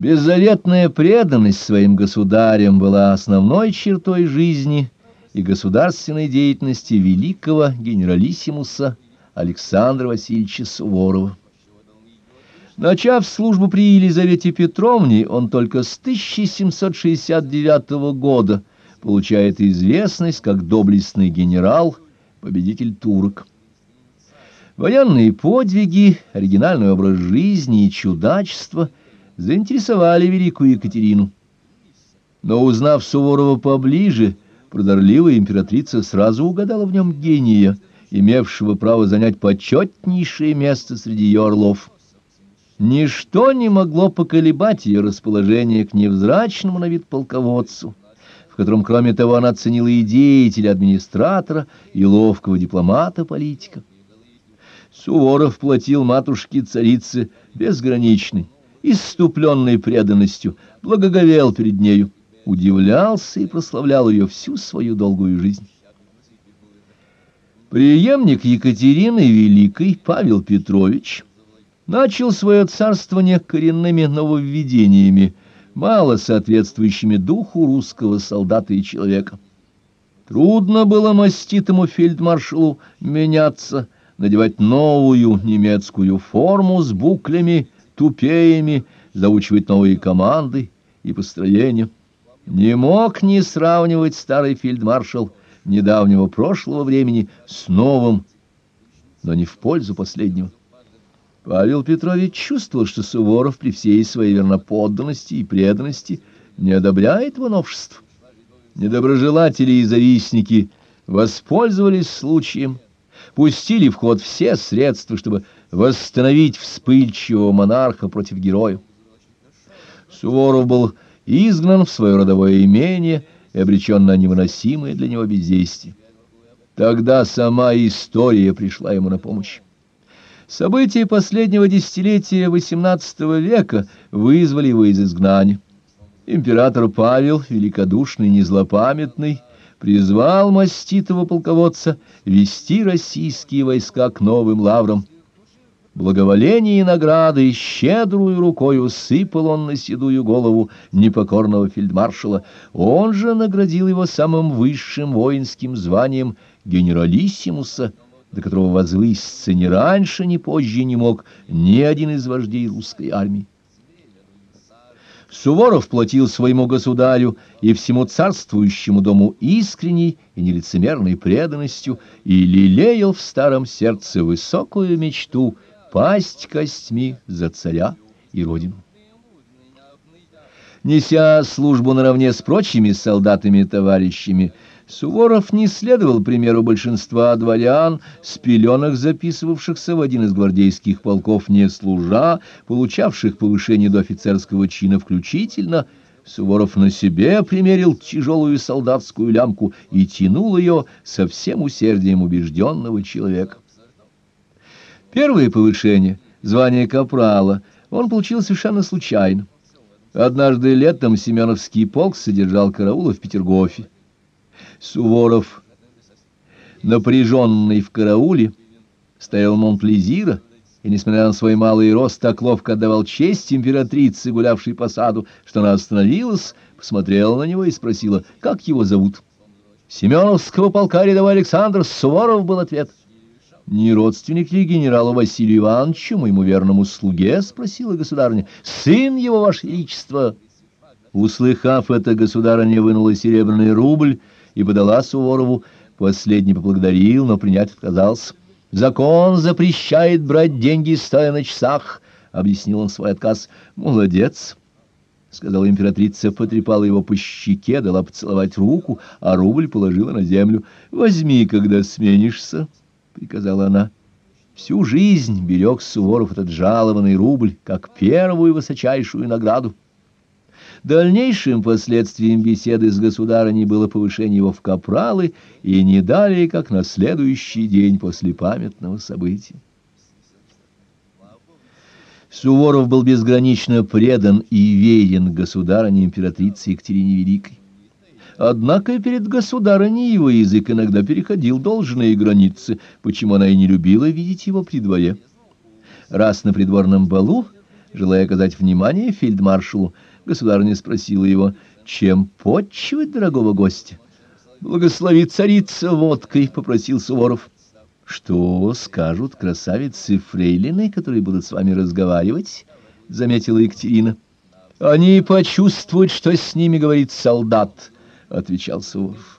Беззаветная преданность своим государям была основной чертой жизни и государственной деятельности великого генералиссимуса Александра Васильевича Суворова. Начав службу при Елизавете Петровне, он только с 1769 года получает известность как доблестный генерал, победитель турок. Военные подвиги, оригинальный образ жизни и чудачество – заинтересовали великую Екатерину. Но, узнав Суворова поближе, продарливая императрица сразу угадала в нем гения, имевшего право занять почетнейшее место среди ее орлов. Ничто не могло поколебать ее расположение к невзрачному на вид полководцу, в котором, кроме того, она ценила и деятеля, администратора, и ловкого дипломата-политика. Суворов платил матушке-царице безграничный, иступленной преданностью, благоговел перед нею, удивлялся и прославлял ее всю свою долгую жизнь. Приемник Екатерины Великой Павел Петрович начал свое царствование коренными нововведениями, мало соответствующими духу русского солдата и человека. Трудно было маститому фельдмаршалу меняться, надевать новую немецкую форму с буклями тупеями, заучивать новые команды и построения. Не мог не сравнивать старый фельдмаршал недавнего прошлого времени с новым, но не в пользу последнего. Павел Петрович чувствовал, что Суворов при всей своей верноподданности и преданности не одобряет его новшеств. Недоброжелатели и завистники воспользовались случаем, пустили в ход все средства, чтобы восстановить вспыльчивого монарха против героя. Суворов был изгнан в свое родовое имение и обречен на невыносимое для него бездействие. Тогда сама история пришла ему на помощь. События последнего десятилетия XVIII века вызвали его из изгнания. Император Павел, великодушный, незлопамятный, призвал маститого полководца вести российские войска к новым лаврам. Благоволение и награды щедрую рукой усыпал он на седую голову непокорного фельдмаршала. Он же наградил его самым высшим воинским званием генералиссимуса, до которого возвыситься ни раньше, ни позже не мог ни один из вождей русской армии. Суворов платил своему государю и всему царствующему дому искренней и нелицемерной преданностью и лелеял в старом сердце высокую мечту пасть костьми за царя и родину. Неся службу наравне с прочими солдатами-товарищами, Суворов не следовал примеру большинства дворян, с пеленок записывавшихся в один из гвардейских полков не служа, получавших повышение до офицерского чина включительно. Суворов на себе примерил тяжелую солдатскую лямку и тянул ее со всем усердием убежденного человека. Первое повышение, звание капрала, он получил совершенно случайно. Однажды летом Семеновский полк содержал караула в Петергофе. Суворов, напряженный в карауле, стоял Монплезира, и, несмотря на свой малый рост, так ловко отдавал честь императрице, гулявшей по саду, что она остановилась, посмотрела на него и спросила, как его зовут. «Семеновского полка рядовой Александр Суворов» был ответ. «Не родственник ли генералу Василию Ивановичу, моему верному слуге?» — спросила государыня. «Сын его, ваше величество!» Услыхав это, государыня вынула серебряный рубль и подала Суворову. Последний поблагодарил, но принять отказался. «Закон запрещает брать деньги, стоя на часах», — объяснил он свой отказ. «Молодец», — сказала императрица, потрепала его по щеке, дала поцеловать руку, а рубль положила на землю. «Возьми, когда сменишься», — приказала она. Всю жизнь берег Суворов этот жалованный рубль, как первую высочайшую награду. Дальнейшим последствием беседы с государыней было повышение его в капралы и не далее, как на следующий день после памятного события. Суворов был безгранично предан и верен государыне императрице Екатерине Великой. Однако перед государыней его язык иногда переходил должные границы, почему она и не любила видеть его при дворе. Раз на придворном балу Желая оказать внимание фельдмаршалу, государыня спросила его, чем почивать дорогого гостя. «Благослови царица водкой», — попросил Суворов. «Что скажут красавицы фрейлины, которые будут с вами разговаривать?» — заметила Екатерина. «Они почувствуют, что с ними говорит солдат», — отвечал Суворов.